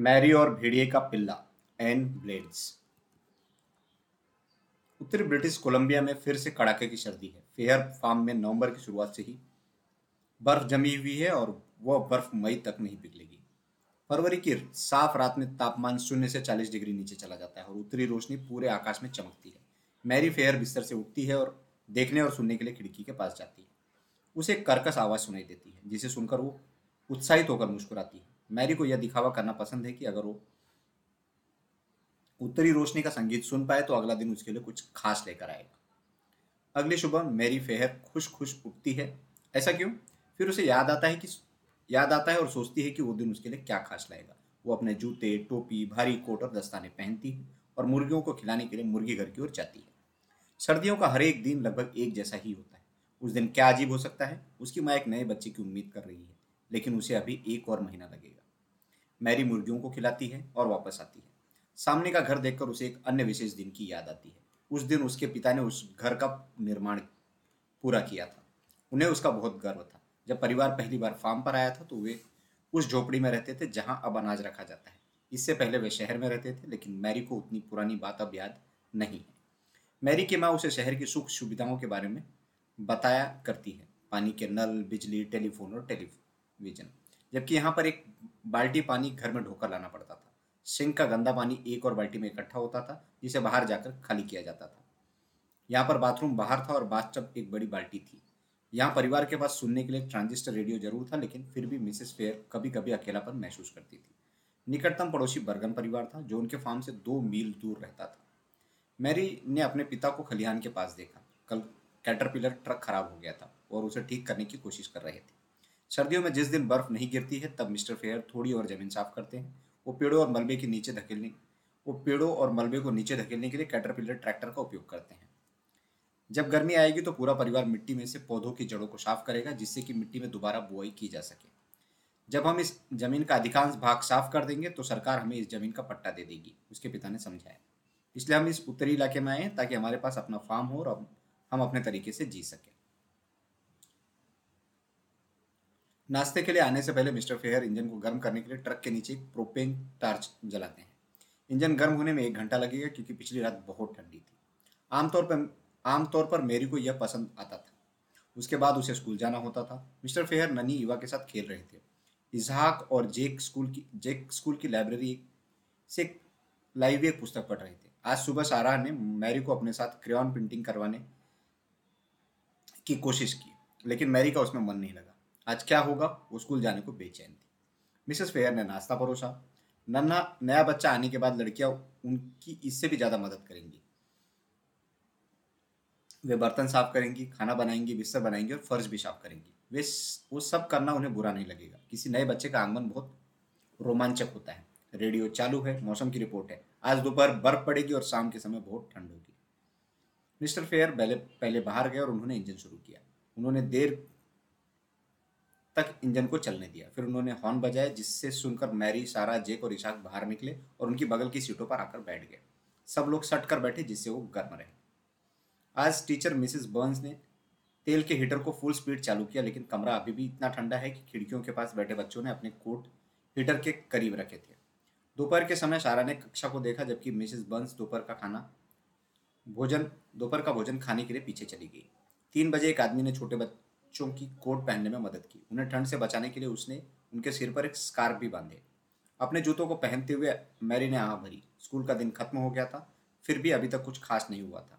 Mary और भेड़िए का पिल्ला, एन ब्लेड्स। उत्तरी ब्रिटिश कोलंबिया में फिर से कड़ाके की सर्दी है। फेयर फार्म में नवंबर की शुरुआत से ही बर्फ़ जमी हुई है और वह बर्फ़ मई तक नहीं पिघलेगी। फरवरी की साफ़ रात में तापमान शून्य से 40 डिग्री नीचे चला जाता है और उत्तरी रोशनी पूरे आकाश में चमकती है। मैरी फेयर बिस्तर से उठती है और देखने और सुनने के लिए खिड़की के पास जाती है। उसे कर्कश आवाज़ सुनाई देती है, जिसे सुनकर वो उत्साहित होकर मुस्कुराती है। मैरी को यह दिखावा करना पसंद है कि अगर वो उत्तरी रोशनी का संगीत सुन पाए तो अगला दिन उसके लिए कुछ खास लेकर आएगा। अगली सुबह मैरी फेहर खुश खुश उठती है। ऐसा क्यों? फिर उसे याद आता है कि याद आता है और सोचती है कि वो दिन उसके लिए क्या खास लाएगा। वो अपने जूते, टोपी, भारी कोट और दस्ताने पहनती है और मुर्गियों को खिलाने के लिए मुर्गी घर की ओर जाती है। सर्दियों का हर एक दिन लगभग एक जैसा ही होता है। उस दिन क्या अजीब हो सकता है? उसकी माँ एक नए बच्चे की उम्मीद कर रही है, लेकिन उसे अभी एक और महीना लगेगा। मैरी मुर्गियों को खिलाती है और वापस आती है। सामने का घर देखकर उसे एक अन्य विशेष दिन की याद आती है। उस दिन उसके पिता ने उस घर का निर्माण पूरा किया था। उन्हें उसका बहुत गर्व था। जब परिवार पहली बार फार्म पर आया था तो वे उस झोपड़ी में रहते थे जहाँ अब अनाज रखा जाता है। इससे पहले वे शहर में रहते थे, लेकिन मैरी को उतनी पुरानी बात अब याद नहीं है। मैरी की माँ उसे शहर की सुख सुविधाओं के बारे में बताया करती है। पानी के नल, बिजली, टेलीफोन और टेलीविज़न। जबकि यहाँ पर एक बाल्टी पानी घर में ढोकर लाना पड़ता था। सिंक का गंदा पानी एक और बाल्टी में इकट्ठा होता था, जिसे बाहर जाकर खाली किया जाता था। यहाँ पर बाथरूम बाहर था और बाथटब एक बड़ी बाल्टी थी। यहाँ परिवार के पास सुनने के लिए ट्रांजिस्टर रेडियो ज़रूर था, लेकिन फिर भी मिसेस फेयर कभी कभी अकेलापन महसूस करती थी। निकटतम पड़ोसी बर्गन परिवार था, जो उनके फार्म से दो मील दूर रहता था। मैरी ने अपने पिता को खलिहान के पास देखा। कल कैटरपिलर ट्रक खराब हो गया था और उसे ठीक करने की कोशिश कर रहे थे। सर्दियों में जिस दिन बर्फ़ नहीं गिरती है, तब मिस्टर फेयर थोड़ी और ज़मीन साफ़ करते हैं। वो पेड़ों और मलबे के नीचे धकेलने, वो पेड़ों और मलबे को नीचे धकेलने के लिए कैटरपिलर ट्रैक्टर का उपयोग करते हैं। जब गर्मी आएगी तो पूरा परिवार मिट्टी में से पौधों की जड़ों को साफ़ करेगा, जिससे कि मिट्टी में दोबारा बुआई की जा सके। जब हम इस ज़मीन का अधिकांश भाग साफ़ कर देंगे तो सरकार हमें इस ज़मीन का पट्टा दे देगी, उसके पिता ने समझाया। इसलिए हम इस उत्तरी इलाके में आए ताकि हमारे पास अपना फार्म हो और हम अपने तरीके से जी सकें। नाश्ते के लिए आने से पहले मिस्टर फेयर इंजन को गर्म करने के लिए ट्रक के नीचे एक प्रोपेन टार्च जलाते हैं। इंजन गर्म होने में एक घंटा लगेगा क्योंकि पिछली रात बहुत ठंडी थी। आमतौर पर आमतौर पर मेरी को यह पसंद आता था। उसके बाद उसे स्कूल जाना होता था। मिस्टर फेयर ननी युवा के साथ खेल रहे थे। इजहाक और जेक स्कूल की, जेक स्कूल की लाइब्रेरी से लाइव एक पुस्तक पढ़ रहे थे। आज सुबह सारा ने मैरी को अपने साथ क्रेन पेंटिंग करवाने की कोशिश की, लेकिन मैरी का उसमें मन नहीं लगा। आज क्या होगा? वो स्कूल जाने को बेचैन थी। मिसेस फेयर ने नाश्ता परोसा। नन्हा, नया बच्चा आने के बाद लड़कियाँ उनकी इससे भी ज़्यादा मदद करेंगी। वे बर्तन साफ़ करेंगी, खाना बनाएँगी, बिस्तर बनाएँगी और फर्श भी साफ़ करेंगी। वे वो सब करना उन्हें बुरा नहीं लगेगा। किसी नए बच्चे का आँगन बहुत रोमांचक होता है। रेडियो चालू है, मौसम की रिपोर्ट है। आज दोपहर बर्फ़ पड़ेगी और शाम के समय बहुत ठंड होगी। मिस्टर फेयर पहले पहले बाहर गए और उन्होंने इंजन शुरू किया। उन्होंने देर तक इंजन को चलने दिया। फिर उन्होंने हॉर्न बजाया जिससे सुनकर मैरी, सारा, जेक और इशाक बाहर निकले और उनकी बगल की सीटों पर आकर बैठ गए। सब लोग सट कर बैठे, जिससे वो गर्म रहे। आज टीचर मिसेस बर्न्स ने तेल के हीटर को फुल स्पीड चालू किया, लेकिन कमरा अभी भी इतना ठंडा है कि खिड़कियों के पास बैठे बच्चों ने अपने कोट हीटर के करीब रखे थे। दोपहर के समय सारा ने कक्षा को देखा, जबकि मिसेस बर्न्स दोपहर का खाना, भोजन, दोपहर का भोजन खाने के लिए पीछे चली गई। तीन बजे एक आदमी ने छोटे बच्चों की कोट पहनने में मदद की। उन्हें ठंड से बचाने के लिए उसने उनके सिर पर एक स्कार्फ भी बांधे। अपने जूतों को पहनते हुए मैरी ने आह भरी। स्कूल का दिन खत्म हो गया था, फिर भी अभी तक कुछ खास नहीं हुआ था।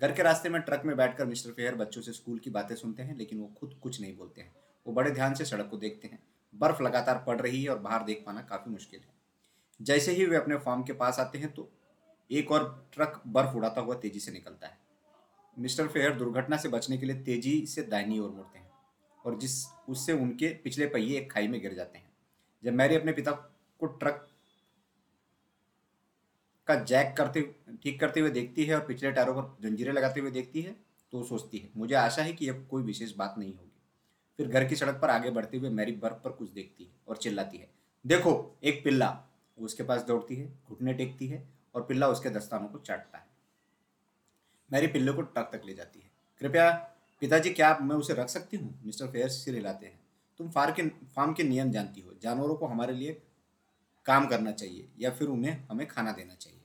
घर के रास्ते में ट्रक में बैठकर मिस्टर फेयर बच्चों से स्कूल की बातें सुनते हैं, लेकिन वो खुद कुछ नहीं बोलते हैं। वो बड़े ध्यान से सड़क को देखते हैं। बर्फ़ लगातार पड़ रही है और बाहर देख पाना काफ़ी मुश्किल है। जैसे ही वे अपने फार्म के पास आते हैं तो एक और ट्रक बर्फ़ उड़ाता हुआ तेज़ी से निकलता है। मिस्टर फेयर दुर्घटना से बचने के लिए तेज़ी से दाहिनी ओर मुड़ते हैं और जिस, उससे उनके पिछले पहिए एक खाई में गिर जाते हैं। जब मैरी अपने पिता को ट्रक का जैक करते, ठीक करते हुए देखती है और पिछले टायरों पर जंजीरें लगाते हुए देखती है तो सोचती है, मुझे आशा है कि यह कोई विशेष बात नहीं होगी। फिर घर की सड़क पर आगे बढ़ते हुए मैरी बर्फ़ पर कुछ देखती है और चिल्लाती है, देखो, एक पिल्ला। उसके पास दौड़ती है, घुटने टेकती है और पिल्ला उसके दस्तानों को चाटता है। मैरी पिल्ले को ट्रक तक ले जाती है। कृपया पिताजी, क्या मैं उसे रख सकती हूँ? मिस्टर फेयर सिर हिलाते हैं। तुम फार के, फार्म के नियम जानती हो। जानवरों को हमारे लिए काम करना चाहिए या फिर उन्हें, हमें खाना देना चाहिए।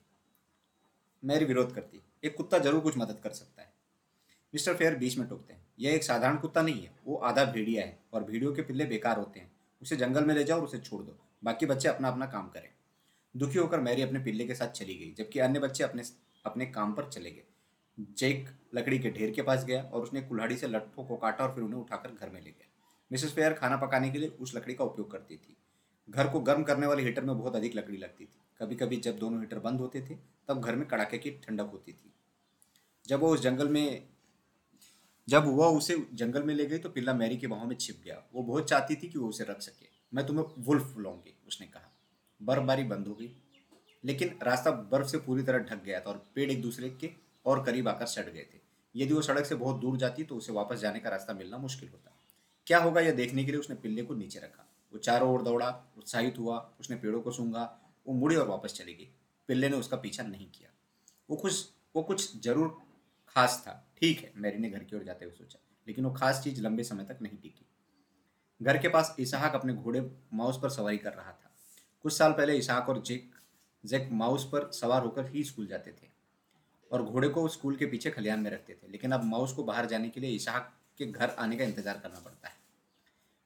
मैरी विरोध करती एक कुत्ता ज़रूर कुछ मदद कर सकता है। मिस्टर फेयर बीच में टोकते हैं। यह एक साधारण कुत्ता नहीं है। वो आधा भेड़िया है और भेड़ियों के पिल्ले बेकार होते हैं। उसे जंगल में ले जाओ और उसे छोड़ दो। बाकी बच्चे अपना अपना काम करें। दुखी होकर मैरी अपने पिल्ले के साथ चली गई, जबकि अन्य बच्चे अपने अपने काम पर चले गए। जेक लकड़ी के ढेर के पास गया और उसने कुल्हाड़ी से लट्ठों को काटा और फिर उन्हें उठाकर घर में ले गया। मिसेस फेयर खाना पकाने के लिए उस लकड़ी का उपयोग करती थी। घर को गर्म करने वाले हीटर में बहुत अधिक लकड़ी लगती थी। कभी कभी जब दोनों हीटर बंद होते थे, तब घर में कड़ाके की ठंडक होती थी। जब वो उस जंगल में, जब वह उसे जंगल में ले गई तो पिल्ला मैरी के बाहों में छिप गया। वो बहुत चाहती थी कि वो उसे रख सके। मैं तुम्हें वुल्फ बुलाऊँगी उसने कहा। बर्फबारी बंद हो गई। लेकिन रास्ता बर्फ़ से पूरी तरह ढक गया था और पेड़ एक दूसरे के और करीब आकर सट गए थे। यदि वो सड़क से बहुत दूर जाती तो उसे वापस जाने का रास्ता मिलना मुश्किल होता। क्या होगा यह देखने के लिए उसने पिल्ले को नीचे रखा। वो चारों ओर दौड़ा, उत्साहित हुआ, उसने पेड़ों को सूंघा, वो मुड़ी और वापस चली गई। पिल्ले ने उसका पीछा नहीं किया। वो कुछ वो कुछ ज़रूर खास था। ठीक है, मैरी ने घर की ओर जाते हुए सोचा, लेकिन वो खास चीज़ लंबे समय तक नहीं टिकी। घर के पास इसहाक अपने घोड़े माउस पर सवारी कर रहा था। कुछ साल पहले इसहाक और जेक जेक माउस पर सवार होकर ही स्कूल जाते थे। और घोड़े को स्कूल के पीछे खलियान में रखते थे। लेकिन अब माउस को बाहर जाने के लिए इसहाक के घर आने का इंतज़ार करना पड़ता है।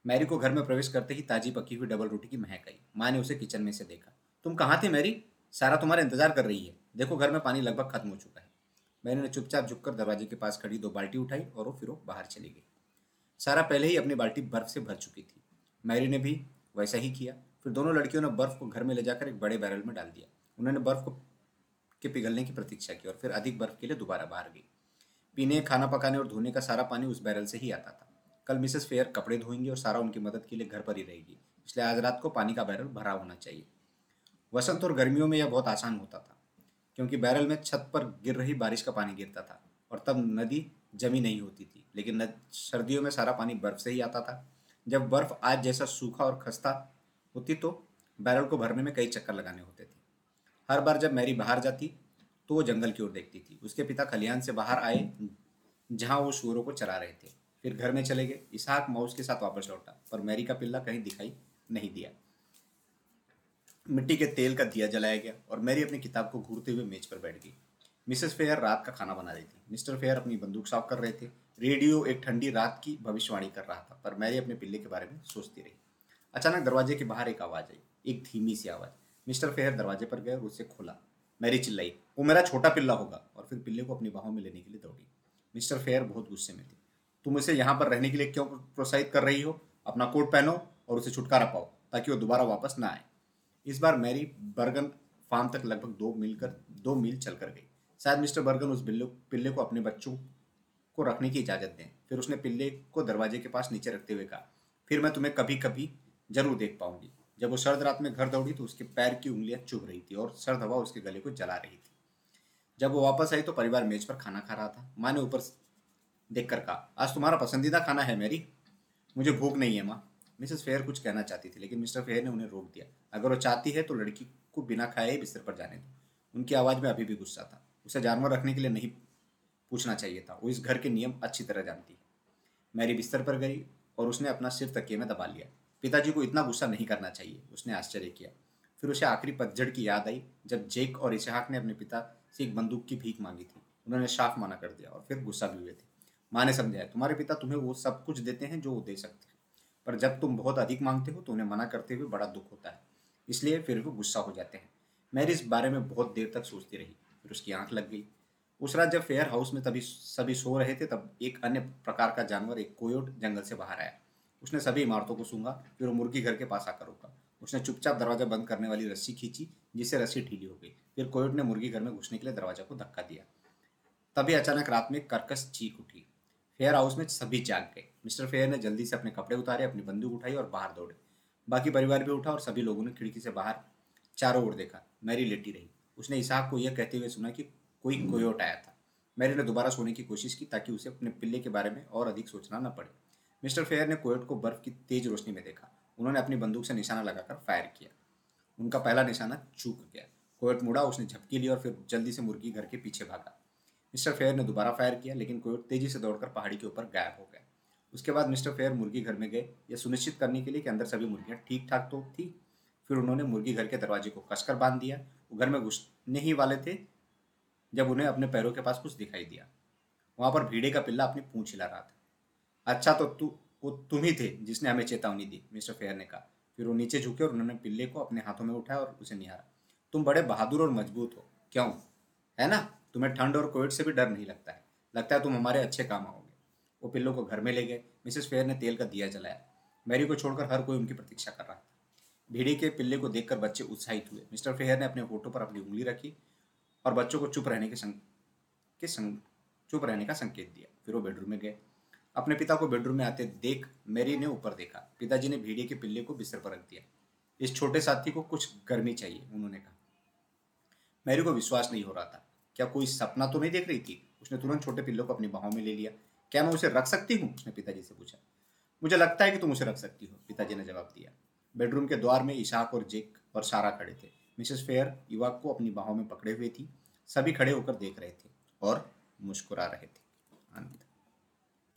मैरी को घर में प्रवेश करते ही ताजी पकी हुई डबल रोटी की महक आई। माँ ने उसे किचन में से देखा। तुम कहाँ थे मैरी? सारा तुम्हारा इंतज़ार कर रही है। देखो, घर में पानी लगभग खत्म हो चुका है। मैरी ने चुपचाप झुककर दरवाजे के पास खड़ी दो बाल्टी उठाई और वो फिर बाहर चली गई। सारा पहले ही अपनी बाल्टी बर्फ़ से भर चुकी थी। मैरी ने भी वैसा ही किया। फिर दोनों लड़कियों ने बर्फ़ को घर में ले जाकर एक बड़े बैरल में डाल दिया। उन्होंने बर्फ़ को के पिघलने की प्रतीक्षा की और फिर अधिक बर्फ़ के लिए दोबारा बाहर गई। पीने, खाना पकाने और धोने का सारा पानी उस बैरल से ही आता था। कल मिसेस फेयर कपड़े धोएँगी और सारा उनकी मदद के लिए घर पर ही रहेगी, इसलिए आज रात को पानी का बैरल भरा होना चाहिए। वसंत और गर्मियों में यह बहुत आसान होता था, क्योंकि बैरल में छत पर गिर रही बारिश का पानी गिरता था और तब नदी जमी नहीं होती थी, लेकिन सर्दियों में सारा पानी बर्फ़ से ही आता था। जब बर्फ़ आज जैसा सूखा और खस्ता होती तो बैरल को भरने में कई चक्कर लगाने होते थे। हर बार जब मैरी बाहर जाती तो वो जंगल की ओर देखती थी। उसके पिता खलियान से बाहर आए, जहाँ वो सूरों को चरा रहे थे। फिर घर में चले गए। इसहाक माउस के साथ वापस लौटा, पर मैरी का पिल्ला कहीं दिखाई नहीं दिया। मिट्टी के तेल का दिया जलाया गया और मैरी अपनी किताब को घूरते हुए मेज पर बैठ गई। मिसेस फेयर रात का खाना बना रही थी। मिस्टर फेयर अपनी बंदूक साफ़ कर रहे थे। रेडियो एक ठंडी रात की भविष्यवाणी कर रहा था, पर मैरी अपने पिल्ले के बारे में सोचती रही। अचानक दरवाजे के बाहर एक आवाज़ आई। एक धीमी सी आवाज़। मिस्टर फेयर दरवाजे पर गए और उसे खोला, मैरी चिल्लाई, वो मेरा छोटा पिल्ला होगा। और फिर पिल्ले को अपनी बाहों में लेने के लिए दौड़ी। मिस्टर फेयर बहुत गुस्से में थे। तुम उसे यहाँ पर रहने के लिए क्यों प्रोत्साहित कर रही हो? अपना कोट पहनो और उसे छुटकारा पाओ, ताकि वो दोबारा वापस ना आए। इस बार मैरी बर्गन फार्म तक लगभग दो मील कर, दो मील चल कर गई। शायद मिस्टर बर्गन उस बिल्लो, पिल्ले को अपने बच्चों को रखने की इजाज़त दें। फिर उसने पिल्ले को दरवाजे के पास नीचे रखते हुए कहा, फिर मैं तुम्हें कभी कभी ज़रूर देख पाऊँगी। जब वो सर्द रात में घर दौड़ी तो उसके पैर की उंगलियाँ चुभ रही थी और सर्द हवा उसके गले को जला रही थी। जब वो वापस आई तो परिवार मेज पर खाना खा रहा था। माँ ने ऊपर देखकर कहा, आज तुम्हारा पसंदीदा खाना है, मेरी। मुझे भूख नहीं है, माँ। मिसेस फेयर कुछ कहना चाहती थी, लेकिन मिस्टर फेयर ने उन्हें रोक दिया। अगर वो चाहती है तो लड़की को बिना खाए ही बिस्तर पर जाने दो। उनकी आवाज़ में अभी भी गुस्सा था। उसे जानवर रखने के लिए नहीं पूछना चाहिए था। वो इस घर के नियम अच्छी तरह जानती है। मैरी बिस्तर पर गई और उसने अपना सिर तकिए में दबा लिया। पिताजी को इतना गुस्सा नहीं करना चाहिए, उसने आश्चर्य किया। फिर उसे आखिरी पतझड़ की याद आई, जब जेक और इशहाक ने अपने पिता से एक बंदूक की भीख मांगी थी। उन्होंने साफ़ मना कर दिया और फिर गुस्सा भी हुए थे। माँ ने समझाया, तुम्हारे पिता तुम्हें वो सब कुछ देते हैं जो वो दे सकते हैं, पर जब तुम बहुत अधिक मांगते हो तो उन्हें मना करते हुए बड़ा दुख होता है। इसलिए फिर वो गुस्सा हो जाते हैं। मैरी इस बारे में बहुत देर तक सोचती रही, फिर उसकी आँख लग गई। उस रात जब फेयर हाउस में तभी, सभी सो रहे थे, तब एक अन्य प्रकार का जानवर, एक कोयोट, जंगल से बाहर आया। उसने सभी इमारतों को सूँगा फिर वो मुर्गी घर के पास आकर रुका। उसने चुपचाप दरवाज़ा बंद करने वाली रस्सी खींची, जिससे रस्सी ढीली हो गई। फिर कोयट ने मुर्गी घर में घुसने के लिए दरवाज़ा को धक्का दिया। तभी अचानक रात में कर्कश चीख उठी। फेयर हाउस में सभी जाग गए। मिस्टर फेयर ने जल्दी से अपने कपड़े उतारे, अपनी बंदूक उठाई और बाहर दौड़े। बाकी परिवार भी उठा और सभी लोगों ने खिड़की से बाहर चारों ओर देखा। मैरी लेटी रही। उसने इसाक को यह कहते हुए सुना कि कोई कोयोट आया था। मैरी ने दोबारा सोने की कोशिश की ताकि उसे अपने पिल्ले के बारे में और अधिक सोचना न पड़े। मिस्टर फेयर ने कोयट को बर्फ़ की तेज रोशनी में देखा। उन्होंने अपनी बंदूक से निशाना लगाकर फायर किया। उनका पहला निशाना चूक गया। कोयट मुड़ा, उसने झपकी ली और फिर जल्दी से मुर्गी घर के पीछे भागा। मिस्टर फेयर ने दोबारा फायर किया, लेकिन कोयट तेज़ी से दौड़कर पहाड़ी के ऊपर गायब हो गया। उसके बाद मिस्टर फेयर मुर्गी घर में गए। यह सुनिश्चित करने के लिए कि अंदर सभी मुर्गियाँ ठीक ठाक तो थी। फिर उन्होंने मुर्गी घर के दरवाजे को कसकर बाँध दिया। वो घर में घुसने ही वाले थे, जब उन्हें अपने पैरों के पास कुछ दिखाई दिया। वहाँ पर भीड़े का पिल्ला अपनी पूंछ हिला रहा था। अच्छा तो तू, वो तुम ही थे जिसने हमें चेतावनी दी, मिस्टर फेयर ने कहा फिर वो नीचे झुके और उन्होंने पिल्ले को अपने हाथों में उठाया और उसे निहारा। तुम बड़े बहादुर और मज़बूत हो। क्यों? है ना? तुम्हें ठंड और कोविड से भी डर नहीं लगता है। लगता है तुम हमारे अच्छे काम आओगे। वो पिल्लों को घर में ले गए। मिसेस फेयर ने तेल का दिया जलाया। मैरी को छोड़कर हर कोई उनकी प्रतीक्षा कर रहा था। भीड़ी के पिल्ले को देखकर बच्चे उत्साहित हुए। मिस्टर फेयर ने अपने होठों पर अपनी उंगली रखी और बच्चों को चुप रहने के संग के संग, चुप रहने का संकेत दिया। फिर वो बेडरूम में गए। अपने पिता को बेडरूम में आते देख मैरी ने ऊपर देखा। पिताजी ने भेड़िए के पिल्ले को बिस्तर पर रख दिया। इस छोटे साथी को कुछ गर्मी चाहिए, उन्होंने कहा। मैरी को विश्वास नहीं हो रहा था। क्या कोई सपना तो नहीं देख रही थी? उसने तुरंत छोटे पिल्लों को अपनी बाहों में ले लिया। क्या मैं उसे रख सकती हूँ? उसने पिताजी से पूछा। मुझे लगता है कि तुम उसे रख सकती हो, पिताजी ने जवाब दिया। बेडरूम के द्वार में इशाक और जेक और सारा खड़े थे। मिसेस फेयर युवक को अपनी बाहों में पकड़े हुए थी। सभी खड़े होकर देख रहे थे और मुस्कुरा रहे थे। अंत